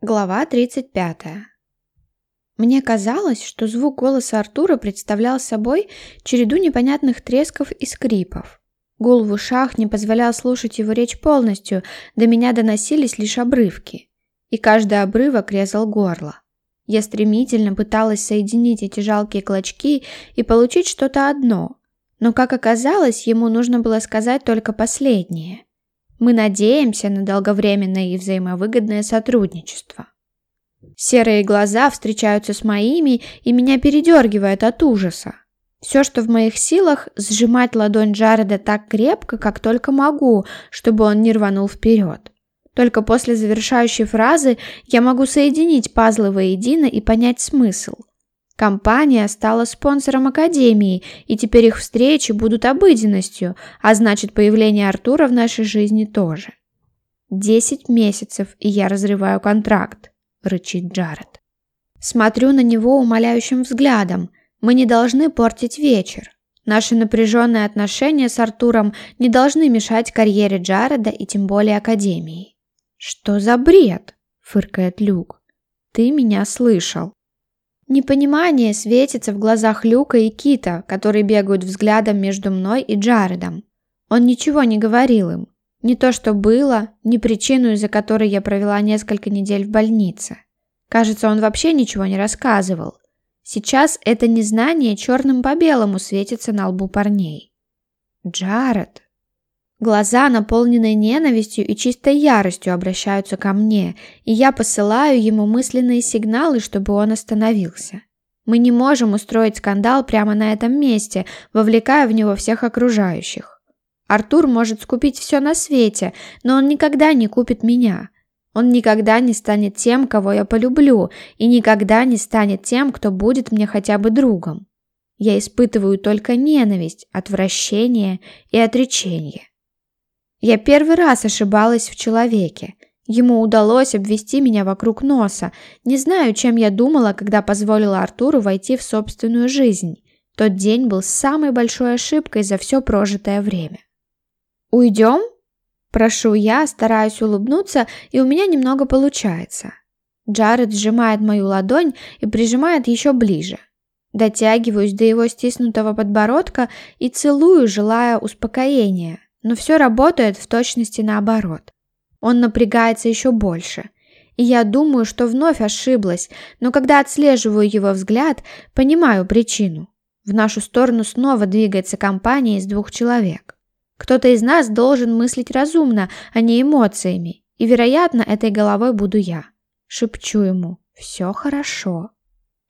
Глава 35. Мне казалось, что звук голоса Артура представлял собой череду непонятных тресков и скрипов. Гул в ушах не позволял слушать его речь полностью, до меня доносились лишь обрывки. И каждый обрывок резал горло. Я стремительно пыталась соединить эти жалкие клочки и получить что-то одно, но, как оказалось, ему нужно было сказать только последнее – мы надеемся на долговременное и взаимовыгодное сотрудничество. Серые глаза встречаются с моими, и меня передергивает от ужаса. Все, что в моих силах, сжимать ладонь Джареда так крепко, как только могу, чтобы он не рванул вперед. Только после завершающей фразы я могу соединить пазлы воедино и понять смысл. Компания стала спонсором Академии, и теперь их встречи будут обыденностью, а значит появление Артура в нашей жизни тоже. «Десять месяцев, и я разрываю контракт», – рычит Джаред. Смотрю на него умоляющим взглядом. Мы не должны портить вечер. Наши напряженные отношения с Артуром не должны мешать карьере Джареда и тем более Академии. «Что за бред?» – фыркает Люк. «Ты меня слышал». Непонимание светится в глазах Люка и Кита, которые бегают взглядом между мной и Джаредом. Он ничего не говорил им. Не то, что было, ни причину, из-за которой я провела несколько недель в больнице. Кажется, он вообще ничего не рассказывал. Сейчас это незнание черным по белому светится на лбу парней. Джаред. Глаза, наполненные ненавистью и чистой яростью, обращаются ко мне, и я посылаю ему мысленные сигналы, чтобы он остановился. Мы не можем устроить скандал прямо на этом месте, вовлекая в него всех окружающих. Артур может скупить все на свете, но он никогда не купит меня. Он никогда не станет тем, кого я полюблю, и никогда не станет тем, кто будет мне хотя бы другом. Я испытываю только ненависть, отвращение и отречение. Я первый раз ошибалась в человеке. Ему удалось обвести меня вокруг носа. Не знаю, чем я думала, когда позволила Артуру войти в собственную жизнь. Тот день был самой большой ошибкой за все прожитое время. «Уйдем?» Прошу я, стараюсь улыбнуться, и у меня немного получается. Джаред сжимает мою ладонь и прижимает еще ближе. Дотягиваюсь до его стиснутого подбородка и целую, желая успокоения. Но все работает в точности наоборот. Он напрягается еще больше. И я думаю, что вновь ошиблась, но когда отслеживаю его взгляд, понимаю причину. В нашу сторону снова двигается компания из двух человек. Кто-то из нас должен мыслить разумно, а не эмоциями, и, вероятно, этой головой буду я. Шепчу ему «Все хорошо».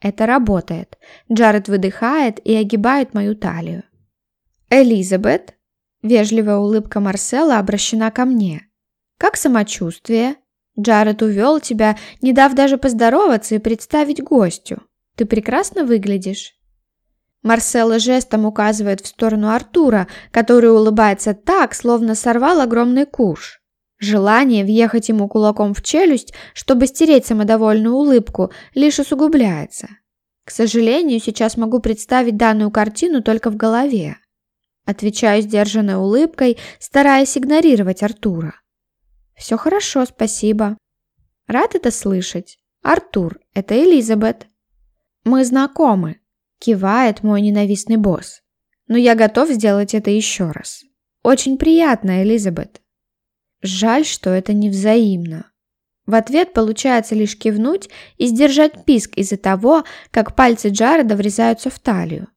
Это работает. Джаред выдыхает и огибает мою талию. «Элизабет?» Вежливая улыбка Марсела обращена ко мне. «Как самочувствие?» Джаред увел тебя, не дав даже поздороваться и представить гостю. Ты прекрасно выглядишь. Марсела жестом указывает в сторону Артура, который улыбается так, словно сорвал огромный куш. Желание въехать ему кулаком в челюсть, чтобы стереть самодовольную улыбку, лишь усугубляется. К сожалению, сейчас могу представить данную картину только в голове. Отвечаю сдержанной улыбкой, стараясь игнорировать Артура. «Все хорошо, спасибо». «Рад это слышать. Артур, это Элизабет». «Мы знакомы», – кивает мой ненавистный босс. «Но я готов сделать это еще раз. Очень приятно, Элизабет». Жаль, что это не взаимно. В ответ получается лишь кивнуть и сдержать писк из-за того, как пальцы Джареда врезаются в талию.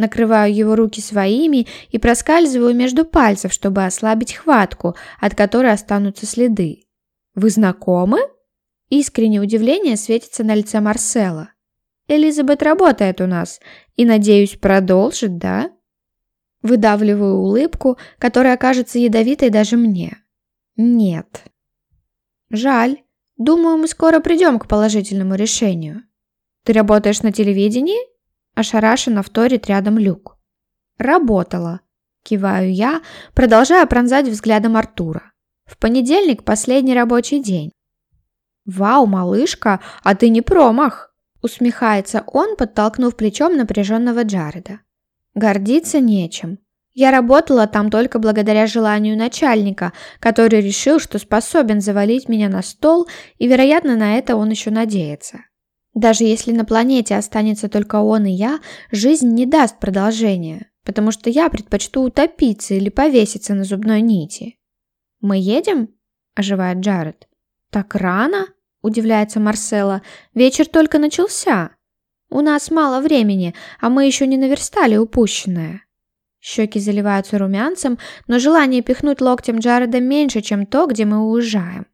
Накрываю его руки своими и проскальзываю между пальцев, чтобы ослабить хватку, от которой останутся следы. «Вы знакомы?» Искреннее удивление светится на лице Марсела. «Элизабет работает у нас и, надеюсь, продолжит, да?» Выдавливаю улыбку, которая кажется ядовитой даже мне. «Нет». «Жаль. Думаю, мы скоро придем к положительному решению. Ты работаешь на телевидении?» Ошарашенно вторит рядом люк. «Работала», – киваю я, продолжая пронзать взглядом Артура. «В понедельник последний рабочий день». «Вау, малышка, а ты не промах!» – усмехается он, подтолкнув плечом напряженного Джареда. «Гордиться нечем. Я работала там только благодаря желанию начальника, который решил, что способен завалить меня на стол, и, вероятно, на это он еще надеется. Даже если на планете останется только он и я, жизнь не даст продолжения, потому что я предпочту утопиться или повеситься на зубной нити. «Мы едем?» – оживает Джаред. «Так рано?» – удивляется Марсела. «Вечер только начался. У нас мало времени, а мы еще не наверстали упущенное». Щеки заливаются румянцем, но желание пихнуть локтем Джареда меньше, чем то, где мы уезжаем.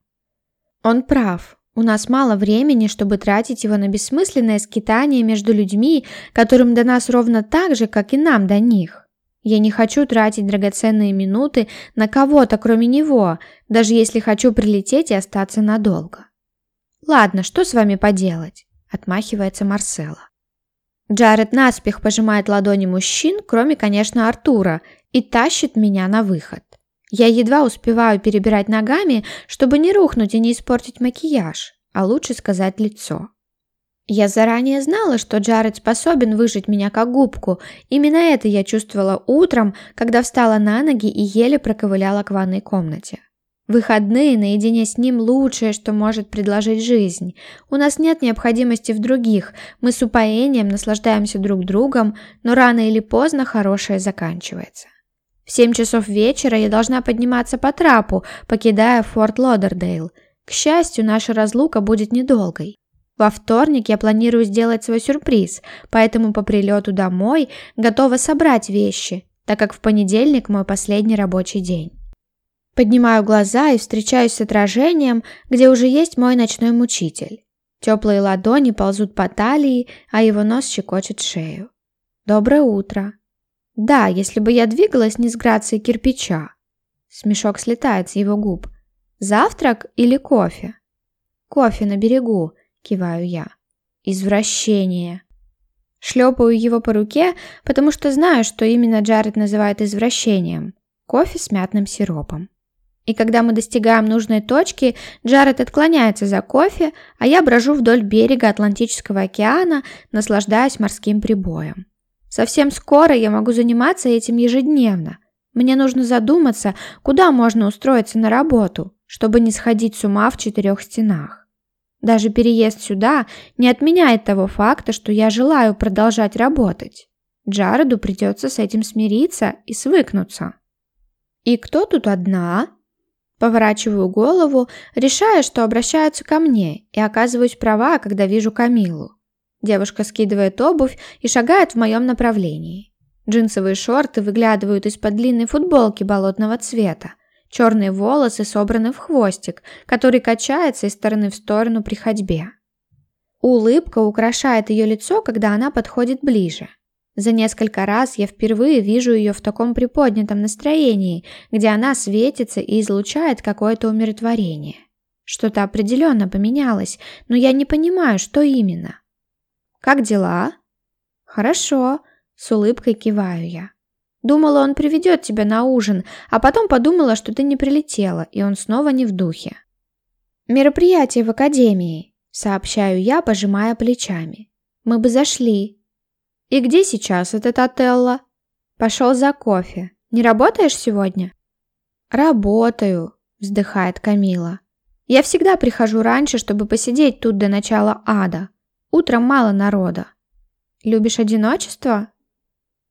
Он прав. У нас мало времени, чтобы тратить его на бессмысленное скитание между людьми, которым до нас ровно так же, как и нам до них. Я не хочу тратить драгоценные минуты на кого-то, кроме него, даже если хочу прилететь и остаться надолго. «Ладно, что с вами поделать?» – отмахивается Марсела. Джаред наспех пожимает ладони мужчин, кроме, конечно, Артура, и тащит меня на выход. Я едва успеваю перебирать ногами, чтобы не рухнуть и не испортить макияж, а лучше сказать лицо. Я заранее знала, что Джаред способен выжить меня как губку. Именно это я чувствовала утром, когда встала на ноги и еле проковыляла к ванной комнате. Выходные наедине с ним лучшее, что может предложить жизнь. У нас нет необходимости в других, мы с упоением наслаждаемся друг другом, но рано или поздно хорошее заканчивается. В семь часов вечера я должна подниматься по трапу, покидая Форт Лодердейл. К счастью, наша разлука будет недолгой. Во вторник я планирую сделать свой сюрприз, поэтому по прилету домой готова собрать вещи, так как в понедельник мой последний рабочий день. Поднимаю глаза и встречаюсь с отражением, где уже есть мой ночной мучитель. Теплые ладони ползут по талии, а его нос щекочет шею. Доброе утро. Да, если бы я двигалась не с грацией кирпича. Смешок слетает с его губ. Завтрак или кофе? Кофе на берегу, киваю я. Извращение. Шлепаю его по руке, потому что знаю, что именно Джаред называет извращением. Кофе с мятным сиропом. И когда мы достигаем нужной точки, Джаред отклоняется за кофе, а я брожу вдоль берега Атлантического океана, наслаждаясь морским прибоем. Совсем скоро я могу заниматься этим ежедневно. Мне нужно задуматься, куда можно устроиться на работу, чтобы не сходить с ума в четырех стенах. Даже переезд сюда не отменяет того факта, что я желаю продолжать работать. Джареду придется с этим смириться и свыкнуться. «И кто тут одна?» Поворачиваю голову, решая, что обращаются ко мне, и оказываюсь права, когда вижу Камилу. Девушка скидывает обувь и шагает в моем направлении. Джинсовые шорты выглядывают из-под длинной футболки болотного цвета. Черные волосы собраны в хвостик, который качается из стороны в сторону при ходьбе. Улыбка украшает ее лицо, когда она подходит ближе. За несколько раз я впервые вижу ее в таком приподнятом настроении, где она светится и излучает какое-то умиротворение. Что-то определенно поменялось, но я не понимаю, что именно. «Как дела?» «Хорошо», — с улыбкой киваю я. Думала, он приведет тебя на ужин, а потом подумала, что ты не прилетела, и он снова не в духе. «Мероприятие в академии», — сообщаю я, пожимая плечами. «Мы бы зашли, «И где сейчас этот Отелло?» «Пошел за кофе. Не работаешь сегодня?» «Работаю», — вздыхает Камила. «Я всегда прихожу раньше, чтобы посидеть тут до начала ада. Утром мало народа. Любишь одиночество?»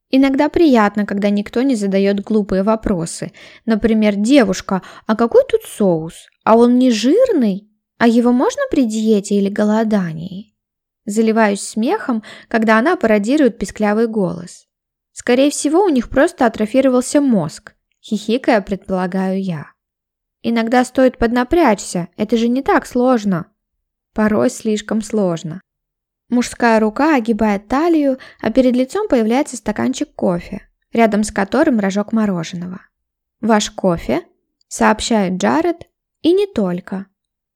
Иногда приятно, когда никто не задает глупые вопросы. Например, девушка, а какой тут соус? А он не жирный? А его можно при диете или голодании? Заливаюсь смехом, когда она пародирует писклявый голос. Скорее всего, у них просто атрофировался мозг, хихикая, предполагаю я. Иногда стоит поднапрячься, это же не так сложно. Порой слишком сложно. Мужская рука огибает талию, а перед лицом появляется стаканчик кофе, рядом с которым рожок мороженого. «Ваш кофе?» – сообщает Джаред, и не только.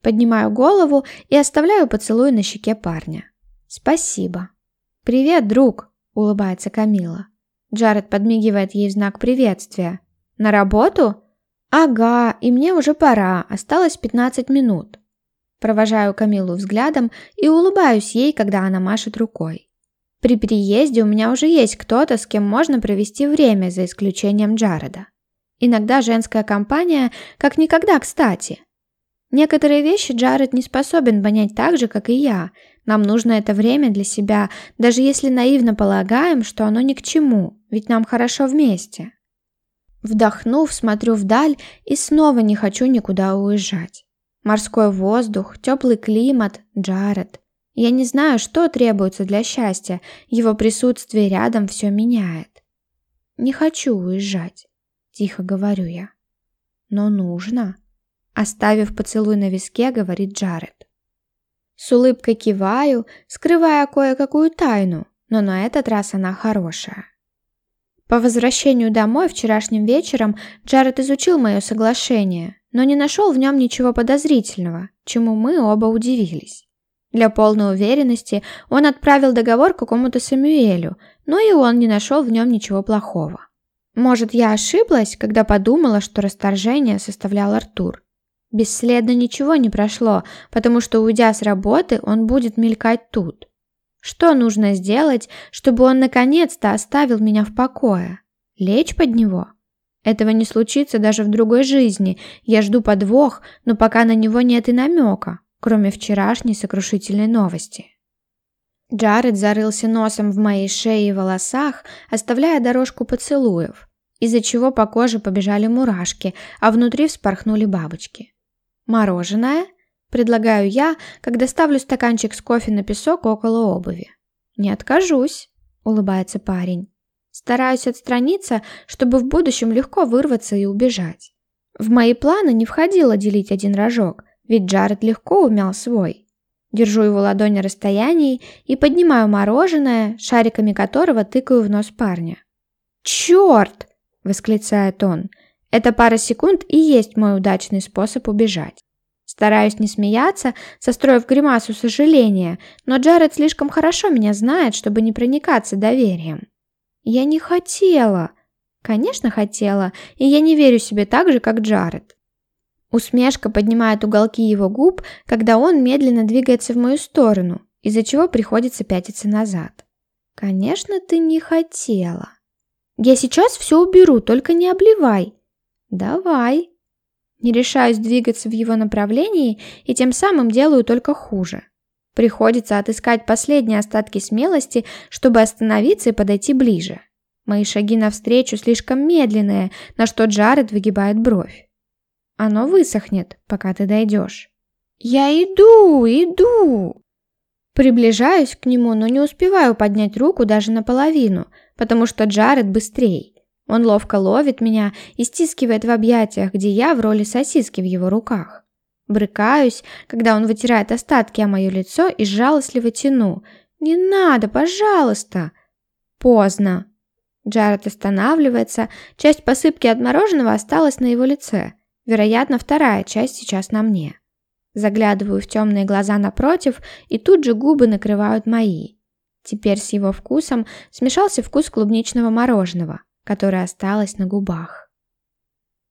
Поднимаю голову и оставляю поцелуй на щеке парня. «Спасибо». «Привет, друг», — улыбается Камила. Джаред подмигивает ей в знак приветствия. «На работу?» «Ага, и мне уже пора, осталось 15 минут». Провожаю Камилу взглядом и улыбаюсь ей, когда она машет рукой. При переезде у меня уже есть кто-то, с кем можно провести время, за исключением Джареда. Иногда женская компания как никогда кстати. Некоторые вещи Джаред не способен понять так же, как и я. Нам нужно это время для себя, даже если наивно полагаем, что оно ни к чему, ведь нам хорошо вместе. Вдохнув, смотрю вдаль и снова не хочу никуда уезжать. Морской воздух, теплый климат, Джаред. Я не знаю, что требуется для счастья, его присутствие рядом все меняет. Не хочу уезжать, тихо говорю я. Но нужно. Оставив поцелуй на виске, говорит Джаред. С улыбкой киваю, скрывая кое-какую тайну, но на этот раз она хорошая. По возвращению домой вчерашним вечером Джаред изучил мое соглашение, но не нашел в нем ничего подозрительного, чему мы оба удивились. Для полной уверенности он отправил договор какому-то Самюэлю, но и он не нашел в нем ничего плохого. Может, я ошиблась, когда подумала, что расторжение составлял Артур. Бесследно ничего не прошло, потому что, уйдя с работы, он будет мелькать тут. Что нужно сделать, чтобы он наконец-то оставил меня в покое? Лечь под него? Этого не случится даже в другой жизни. Я жду подвох, но пока на него нет и намека, кроме вчерашней сокрушительной новости. Джаред зарылся носом в моей шее и волосах, оставляя дорожку поцелуев, из-за чего по коже побежали мурашки, а внутри вспорхнули бабочки. «Мороженое?» – предлагаю я, когда ставлю стаканчик с кофе на песок около обуви. «Не откажусь», – улыбается парень. Стараюсь отстраниться, чтобы в будущем легко вырваться и убежать. В мои планы не входило делить один рожок, ведь Джаред легко умял свой. Держу его ладонь на расстоянии и поднимаю мороженое, шариками которого тыкаю в нос парня. «Черт!» – восклицает он. Эта пара секунд и есть мой удачный способ убежать. Стараюсь не смеяться, состроив гримасу сожаления, но Джаред слишком хорошо меня знает, чтобы не проникаться доверием. Я не хотела. Конечно, хотела, и я не верю себе так же, как Джаред. Усмешка поднимает уголки его губ, когда он медленно двигается в мою сторону, из-за чего приходится пятиться назад. Конечно, ты не хотела. Я сейчас все уберу, только не обливай. «Давай». Не решаюсь двигаться в его направлении и тем самым делаю только хуже. Приходится отыскать последние остатки смелости, чтобы остановиться и подойти ближе. Мои шаги навстречу слишком медленные, на что Джаред выгибает бровь. Оно высохнет, пока ты дойдешь. «Я иду, иду!» Приближаюсь к нему, но не успеваю поднять руку даже наполовину, потому что Джаред быстрее. Он ловко ловит меня и стискивает в объятиях, где я в роли сосиски в его руках. Брыкаюсь, когда он вытирает остатки о мое лицо и жалостливо тяну. «Не надо, пожалуйста!» Поздно. Джаред останавливается, часть посыпки от мороженого осталась на его лице. Вероятно, вторая часть сейчас на мне. Заглядываю в темные глаза напротив, и тут же губы накрывают мои. Теперь с его вкусом смешался вкус клубничного мороженого которая осталась на губах.